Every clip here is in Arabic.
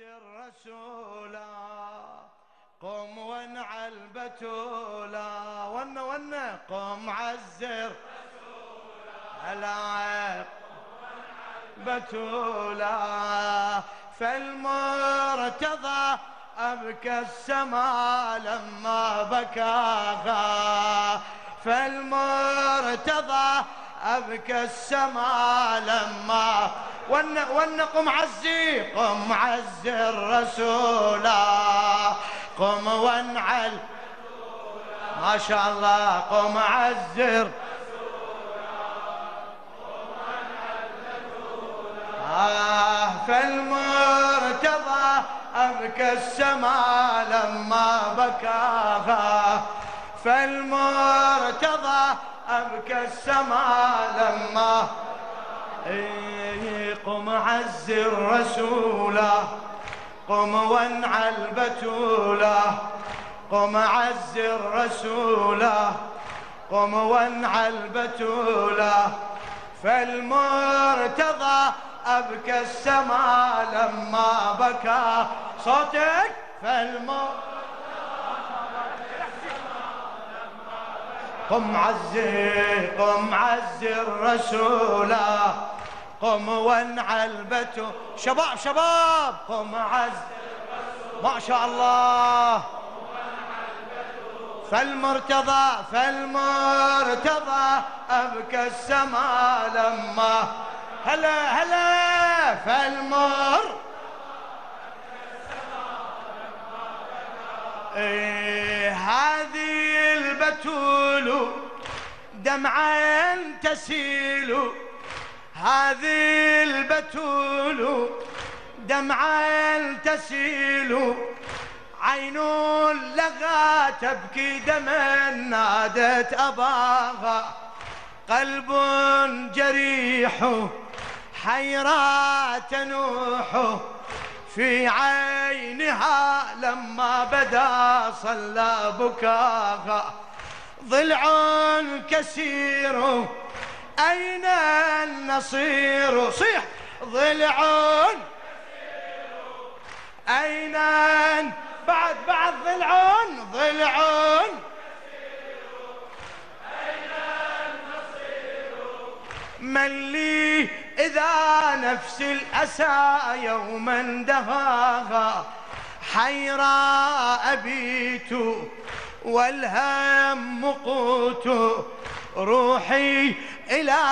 الرسولا. قم وانع البتولا. ون ون قم عزر هلا بتولا فالمرتضى أبكى السماء لما بكاها. فالمرتضى أبكى السماء لما ون ون قم عزي قم عزي الرسول. قم وانعل. ما شاء الله. قم عزر آه فالمرتضى أبكى السماء لما بكاها فالمرتضى أبكى السماء لما إيه قم عز الرسولة قم وانع البتولة. قم عز الرسولة قم وانع البتولة. فالمرتضى أبكى السماء لما بكى. صوتك؟ فالمرتضى قم عزي قم عزي الرسول. قم وانع البتو شباب شباب قم عزي ما شاء الله. فالمرتضى فالمرتضى أبكى السماء لما. هلا هلا فالمر إيه هذه البتول دمعا تسيل. هذه البتول دمعا تسيل. عين لغى تبكي دما نادت أباها. قلب جريح حيرة تنوح. في عينها لما بدا صلى بكاها ضلع كسير أين النصير؟ صيح ضلع أين بعد بعد ضلع ضلع من لي إذا نفس الأسى يوما دهاها حيرى أبيت والهم قوت روحي إلى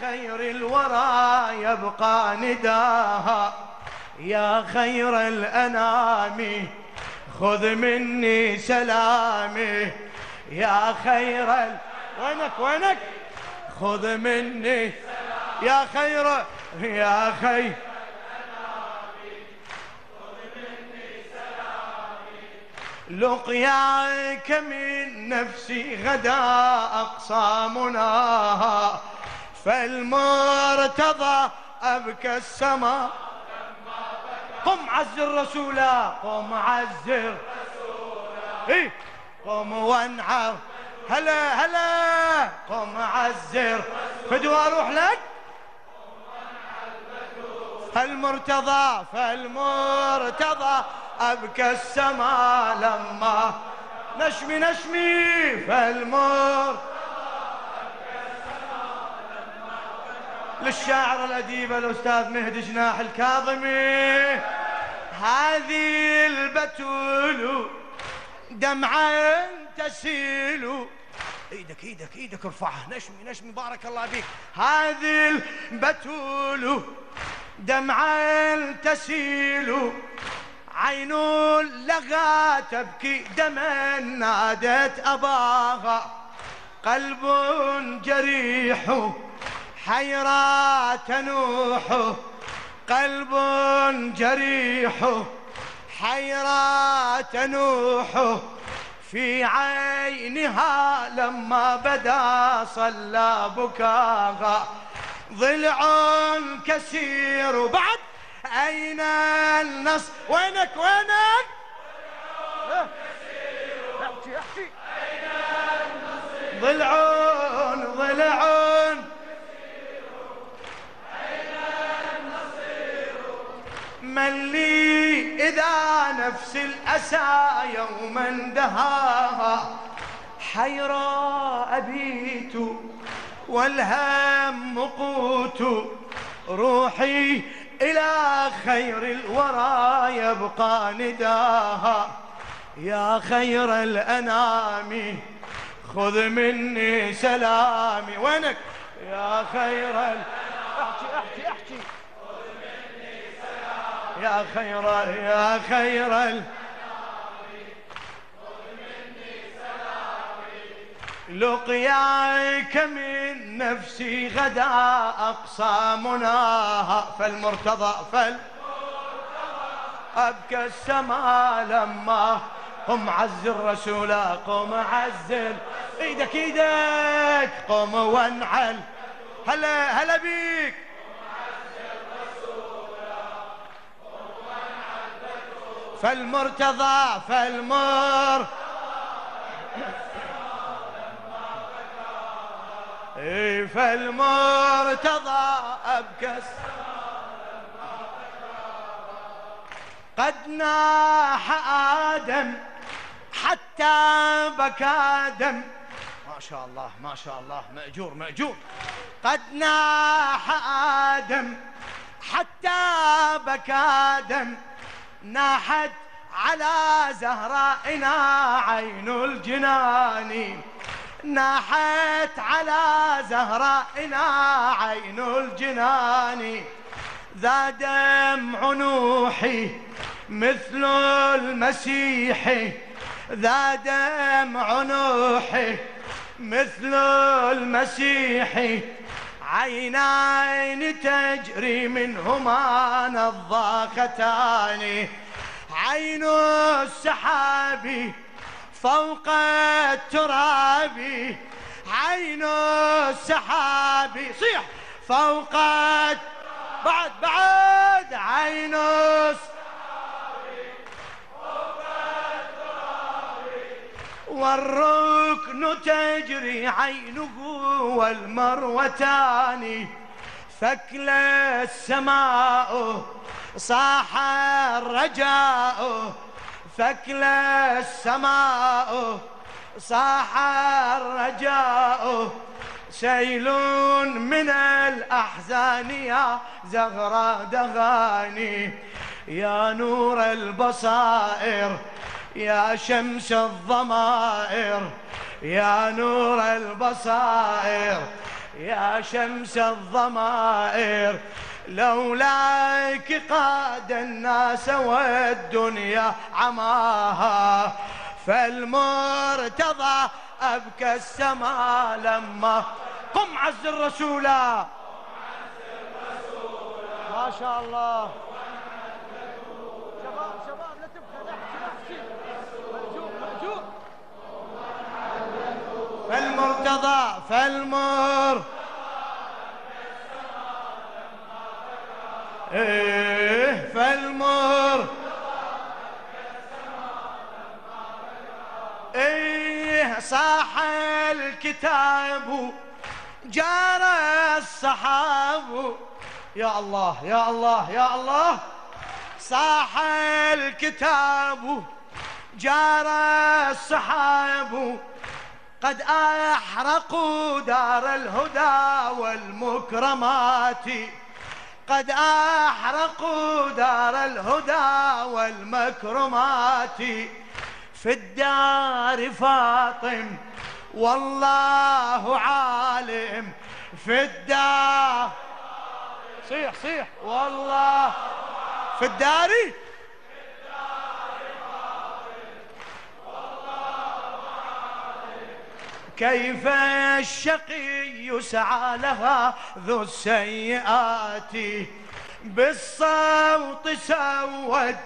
خير الورى يبقى نداها يا خير الأنام خذ مني سلامي يا خير ال... وينك وينك؟ خذ مني يا خير يا خير. لقياك من نفسي غدا أقصى مناها فالمرتضى أبكى السماء قم عزر رسولا قم عزر إيه قم وانعر. هلا هلا. قم عزر. فدوا أروح لك؟ فالمرتضى فالمرتضى أبكى السماء لما نشمي نشمي فالمر للشاعر الأديب الأستاذ مهدي جناح الكاظمي. هذه البتول دمعة تسيل. إيدك إيدك إيدك ارفعها نشمي نشمي. بارك الله فيك. هذه البتول دمعا تسيل عين لغى تبكي دما نادت أباها. قلب جريح حيرة تنوح قلب جريح حيرة تنوح في عينها لما بدا صلى بكاها. ضلع كثير بعد أين النص؟ وينك؟ وينك؟ احكي احكي ضلع ضلع من لي إذا نفس الأسى يوما دهاها حيرى أبيت والهم قوت روحي إلى خير الورى يبقى نداها. يا خير الأنام خذ مني سلامي. وينك؟ يا خير ال... احكي احكي احكي. خذ مني سلامي يا خير يا خير ال... لقياك من نفسي غدا أقصى مناها فالمرتضى فال أبكى السماء لما قم عز الرسول قم عزل إيدك إيدك قم وانعل. هلا هلا بيك. فالمرتضى فالمر فالمرتضى أبكس قد ناح آدم حتى بكى دم. ما شاء الله ما شاء الله مأجور مأجور. قد ناح آدم حتى بكى دم. ناحت على زهرائنا عين الجنان. ناحت على زهرائنا عين الجنان ذا دمع نوحي مثل المسيح ذا دمع نوحي مثل المسيح عينين تجري منهما نضاختان عين السحاب فوق التراب عين السحاب. صيح فوق بعد بعد عين والركن تجري عينه والمروتان. ثكل السماء صاح الرجاء. ثكل السماء صاح الرجاء. سيل من الأحزان يا زغرة دغاني يا نور البصائر يا شمس الضمائر يا نور البصائر يا شمس الضمائر. لولاك قاد الناس والدنيا عماها فالمرتضى أبكى السماء لما قم عز الرسول. ما شاء الله. شباب شباب لا تبخل احكي احكي فالمرتضى فالمر إيه فالمر. إيه صاح الكتاب جرى الصحاب يا الله يا الله يا الله. صاح الكتاب جرى الصحاب قد أحرقوا دار الهدى والمكرمات. قد أحرقوا دار الهدى والمكرمات في الدار فاطم والله عالم في الدار. صيح صيح. والله في الدار. كيف الشقي يسعى لها ذو السيئات. بالصوت سود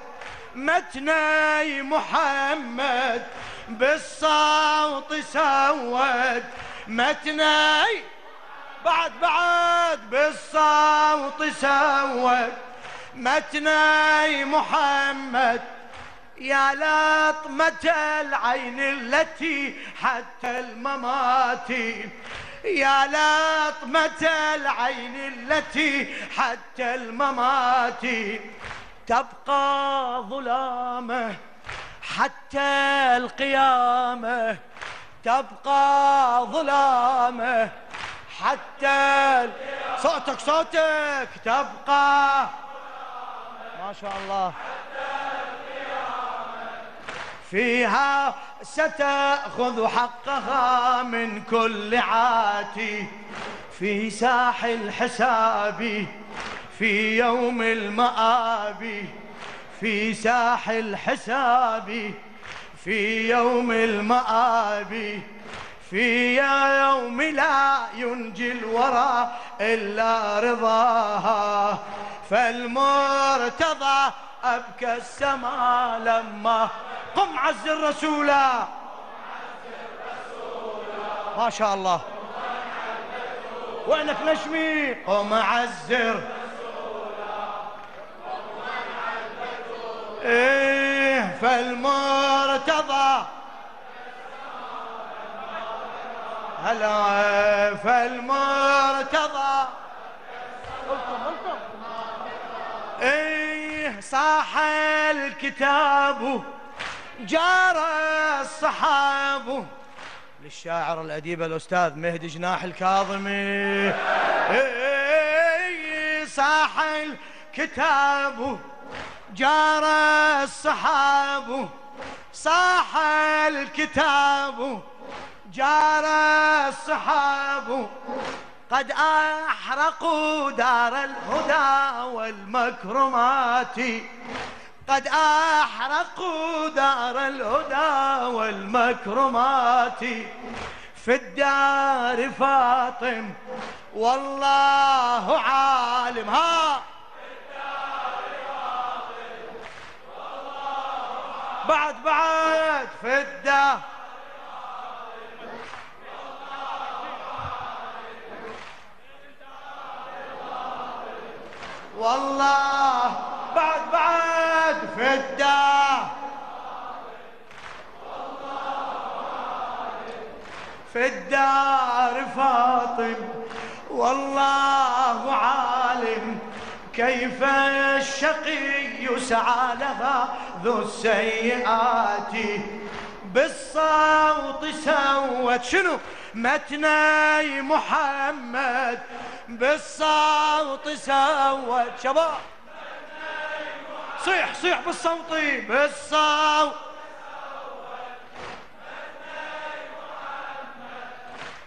متني محمد. بالصوت سود متني بعد بعد. بالصوت سود متني محمد. يا لطمة العين التي حتى الممات. يا لطمة العين التي حتى الممات. تبقى ظلامة حتى القيامة. تبقى ظلامة حتى صوتك صوتك. تبقى. ما شاء الله. فيها ستأخذ حقها من كل عاتي. في ساح الحساب في يوم المآب في ساح الحساب في يوم المآب في يوم لا ينجي الورى إلا رضاها. فالمرتضى أبكى السماء لما قم عز الرسول. ما شاء الله. وينك نشمي قم عزر إيه فالمرتضى. هلا فالمرتضى. إيه صاح الكتاب جار الصحاب. للشاعر الأديب الأستاذ مهدي جناح الكاظمي. إيه، صاح الكتاب جار الصحاب. صاح الكتاب جار الصحاب. قد أحرقوا دار الهدى والمكرمات. قد أحرقوا دار الهدى والمكرمات. في الدار فاطم والله عالم. ها؟ بعد بعد في الدار. والله بعد بعد الدار في الدار فاطم والله عالم كيف الشقي يسعى لها ذو السيئات. بالصوت سوت شنو متني محمد بالصوت سوت. شباب. صيح صيح بالصوت. بالصوت.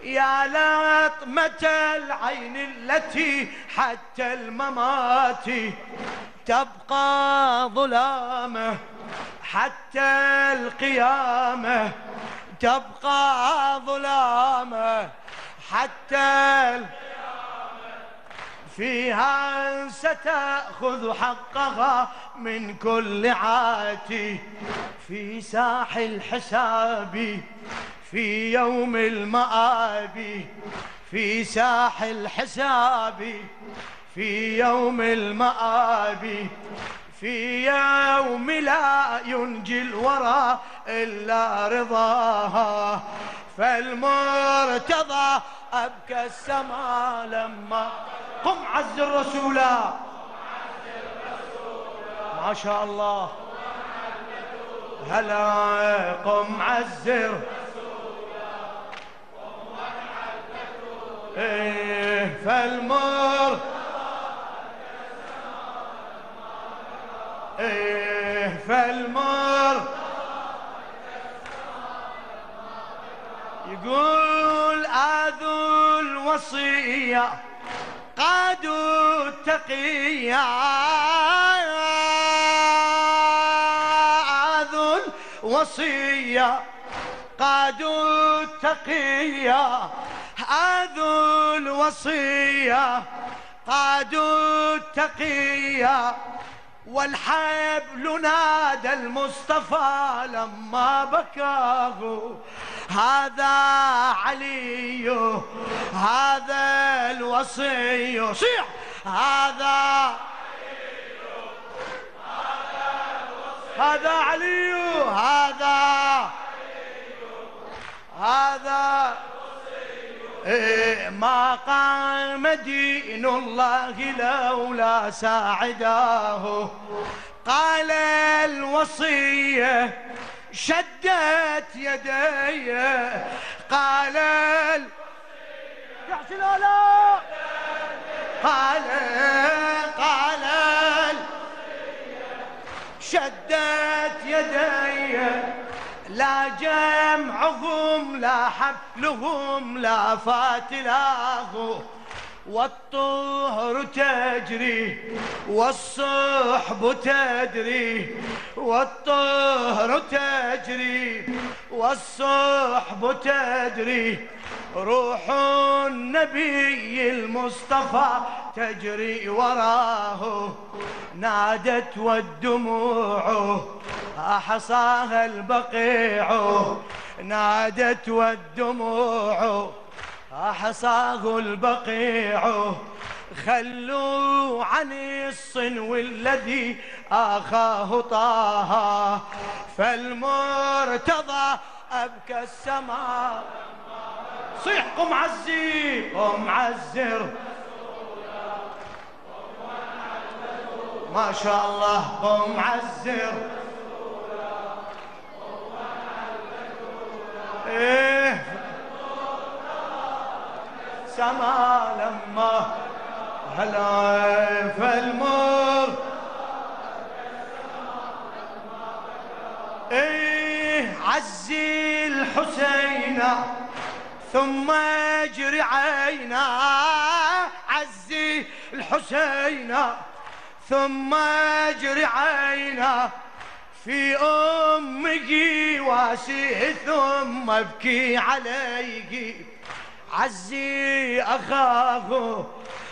يا لطمة العين التي حتى الممات تبقى ظلامة. حتى القيامة تبقى ظلامة. حتى القيامة فيها ستأخذ حقها من كل عاتي. في ساح الحساب في يوم المآب في ساح الحساب في يوم المآب في يوم لا ينجي الورى إلا رضاها. فالمرتضى أبكى السماء لما قم عز الرسول. ما شاء الله. هلا قم عزر إيه فالمر. إيه فالمر. يقول الوصية. قادوا التقيا. ذو الوصية. قادوا التقيا. ذو الوصية. قادوا التقيا. والحبل نادى المصطفى لما بكاه. هذا علي هذا الوصي. صيح! هذا هذا علي هذا هذا إيه، ما قام دين الله لولا ساعداه. قال الوصية شدت يدي قال يا لا قال قال شدت يدي. لا جمعهم لا حفلهم لا فاتلاه والطهر تجري والصحب تدري والطهر تجري والصحب تدري. روح النبي المصطفى تجري وراه نادت والدموع أحصاها البقيع نادت والدموع. أحصاه البقيع. خلوا عن الصنو الذي آخاه طه. فالمرتضى أبكى السماء. صيح قم عزي قم عزر. ما شاء الله قم عزر. إيه. سما لما هلا فالمر إيه عزي الحسين ثم اجري عينا. عزي الحسين ثم اجري عينا. في أمك واسي ثم ابكي عليك. عزي أخاه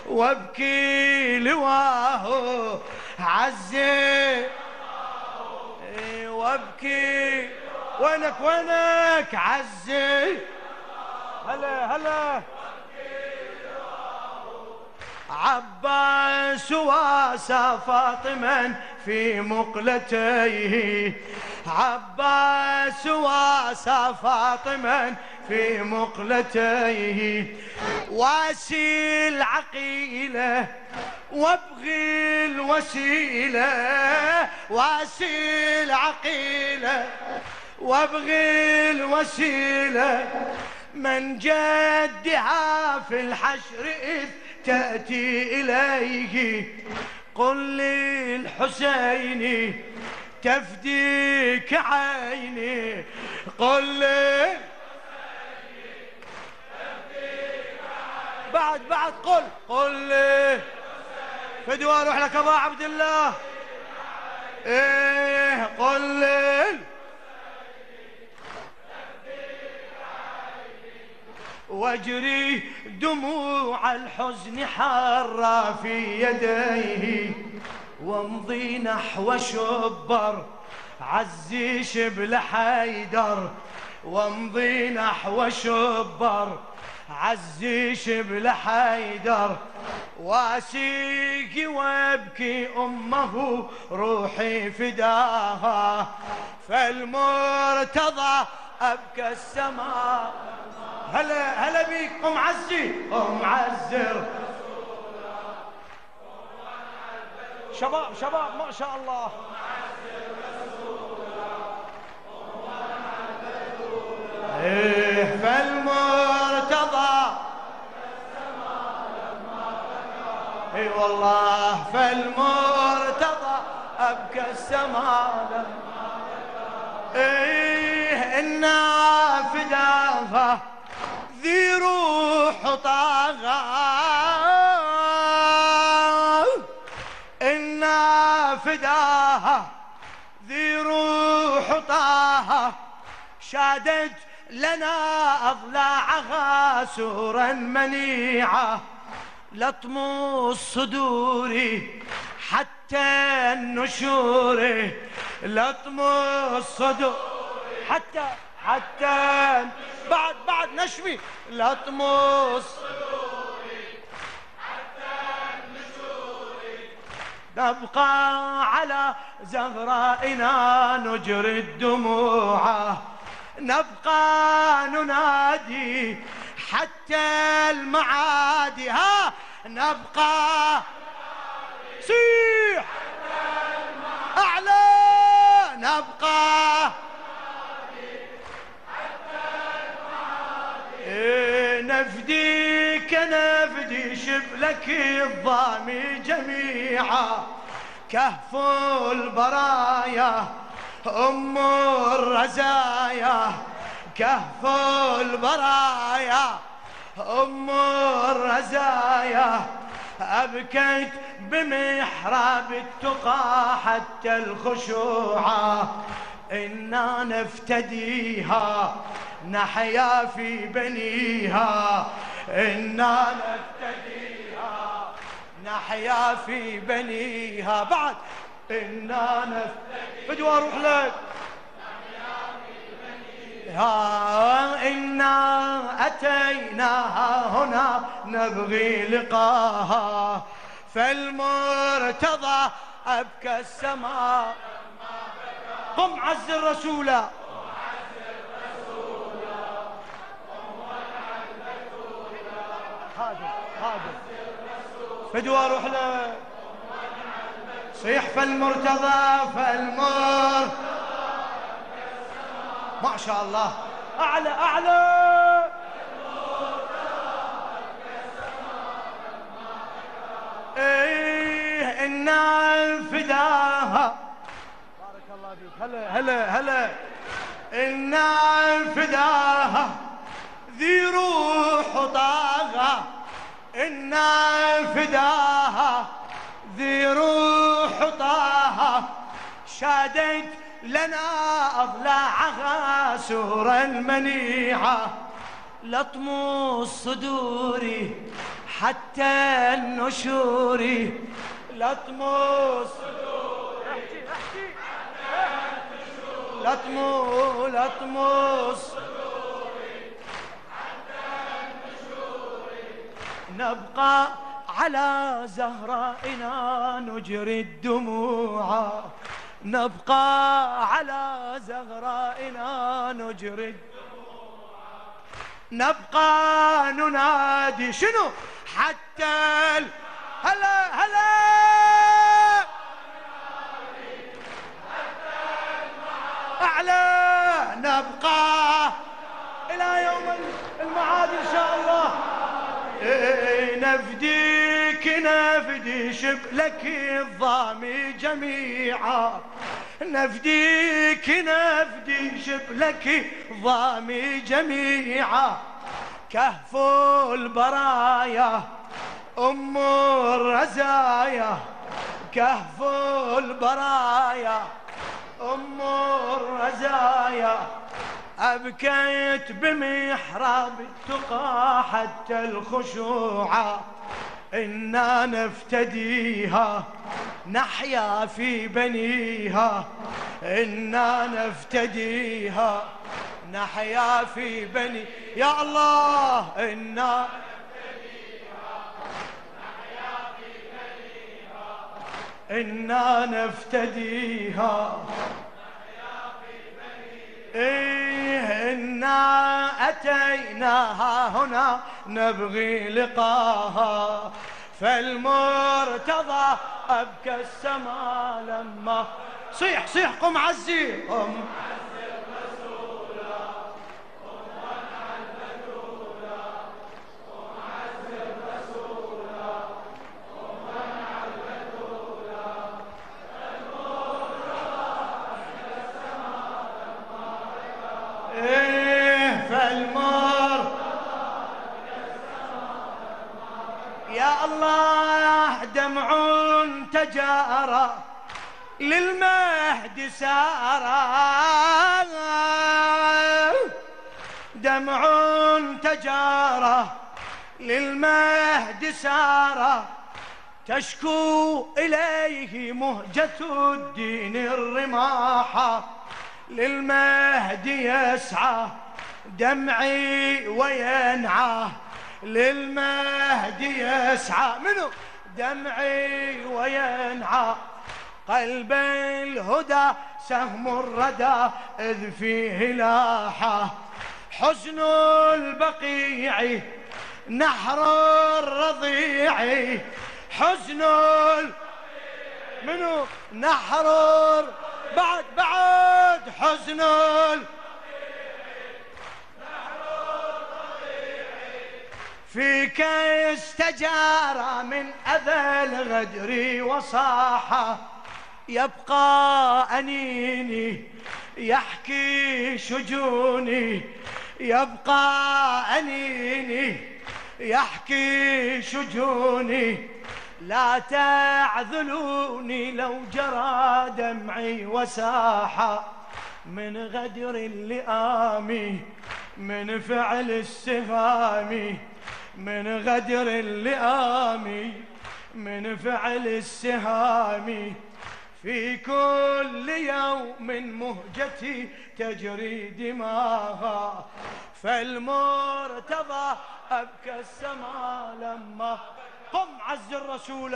وابكي لواه عزي وابكي وينك وينك عزي. هلا هلا. عباس واسى فاطما في مقلتيه. عباس واسى فاطما في مقلتيه. واسي العقيلة وابغي الوسيلة. واسي العقيلة وابغي الوسيلة. من جدها في الحشر إذ تأتي إليه. قل للحسين تفديك عيني. قل لي بعد بعد قل. قل لي. فدوى روح لك ابو عبد الله. إيه قل لي. واجري دموع الحزن حارة في يديه. وامضي نحو شبر عزي شبل حيدر وامضي نحو شبر عزي شبل حيدر واسيقي وابكي أمه روحي فداها. فالمرتضى أبكى السماء. هلا هلا بيك قم عزي قم عزر شباب شباب ما شاء الله. إيه. اي والله فالمرتضى ابكى السماء. إيه النافذه ذي روح طاغى. فداها ذي روح طاها شادت لنا أضلاعها سورا منيعة. لطم الصدور حتى النشور. لطم الصدور حتى حتى بعد بعد نشوي. لا تمص نبقى على زهرائنا نجري الدموع. نبقى ننادي حتى المعادي. ها! نبقى سيح. نبقى. إيه، نفديك نفدي شبلك الضامي جميعا. كهف البرايا أم الرزايا. كهف البرايا. أم الرزايا أبكيت بمحراب التقى حتى الخشوعة إنا نفتديها نحيا في بنيها. إنا نفتديها نحيا في بنيها. بعد إنا نفتديها. بدي أروح لك. ها إنا أتيناها هنا نبغي لقاها. فالمرتضى أبكى السماء. قم عز الرسول. هذا فدوا أروح له. صيح فالمرتضى فالمر ما شاء الله. أعلى أعلى. إيه النار فداها بارك الله فيك. هلا هلا هلا. النار فداها ذي روح طاغة النار فداها ذي روح طاها شادت لنا أضلاعها سورة المنيعة لطم الصدور حتى النشور. لطم الصدور لطم لطم نبقى على زهرائنا نجري الدموع. نبقى على زهرائنا نجري نبقى ننادي شنو؟ حتى ال... هلا هلا! أعلى! نبقى إلى يوم المعاد إن شاء الله. نفديك نفدي شبلك الضامي جميعا. نفديك نفدي شبلك ضامي جميعا. كهف البرايا أم الرزايا. كهف البرايا أم الرزايا. أبكيت بمحراب التقى حتى الخشوع. إنا نفتديها نحيا في بنيها. إنا نفتديها نحيا في بني يا الله إنا إنا نفتديها. إيه إنا أتيناها هنا نبغي لقاها. فالمرتضى أبكى السماء لما صيح صيح قم عزي قم إيه للمهد سارى دمع تجارى للمهد سارى تشكو إليه مهجة الدين الرماحة للمهدي يسعى دمعي وينعى. للمهدي يسعى. منو؟ دمعي وينعى. قلب الهدى سهم الردى إذ فيه لاحة. حزن البقيع نحر الرضيع. حزن منو؟ نحر بعد بعد حزن فيك استجار من أذى الغدر وصاح يبقى أنيني يحكي شجوني. يبقى أنيني يحكي شجوني. لا تعذلوني لو جرى دمعي وساحة من غدر اللئام من فعل السهام من غدر اللئام من فعل السهام في كل يوم مهجتي تجري دماغا فالمرتضى أبكى السماء لما قم عز الرسول